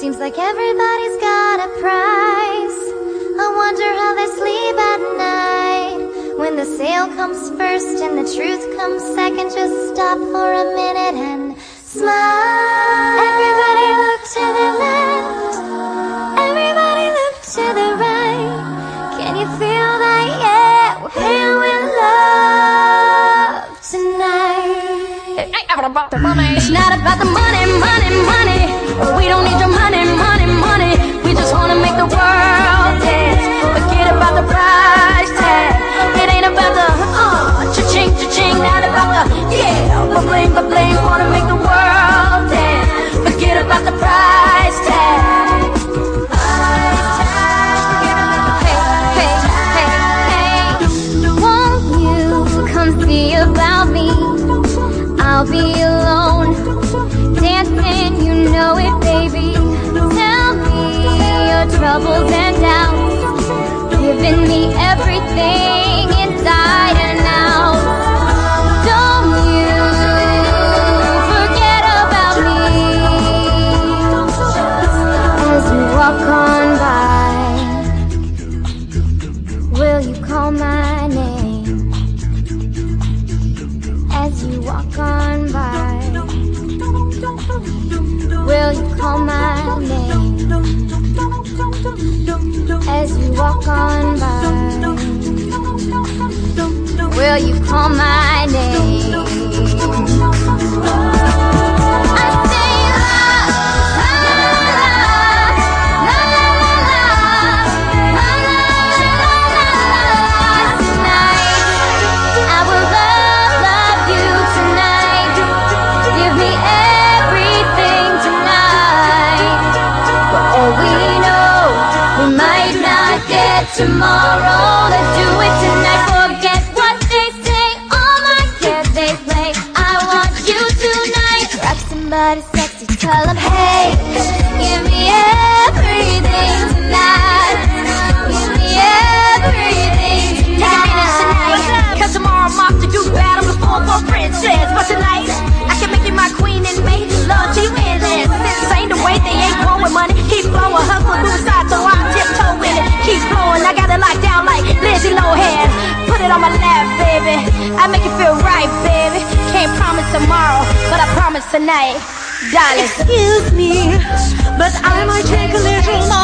Seems like everybody's got a price. I wonder how they sleep at night. When the sale comes first and the truth comes second, just stop for a minute and smile. Everybody look to the left. Everybody look to the right. Can you feel that? Yeah, about the money. It's not about the money, money, money. We don't need your money, money, money. We just wanna make the world dance. Forget about the price tag. It ain't about the uh, cha-ching, cha-ching. Not about the yeah, ba-bling, ba-bling. Wanna make the world dance. Forget about the price tag. About me? I'll be alone, dancing, you know it, baby. Tell me your troubles and doubts, giving me everything inside and out. Don't you forget about me as you walk on by. Will you call my as you walk on by? Will you call my name? Not tomorrow. Let's do it tonight. Forget what they say. All my cares they play. I want you tonight. Rock somebody sexy. Tell them, hey, give me everything tonight. Tonight. Darling. Excuse me, but I might take a little more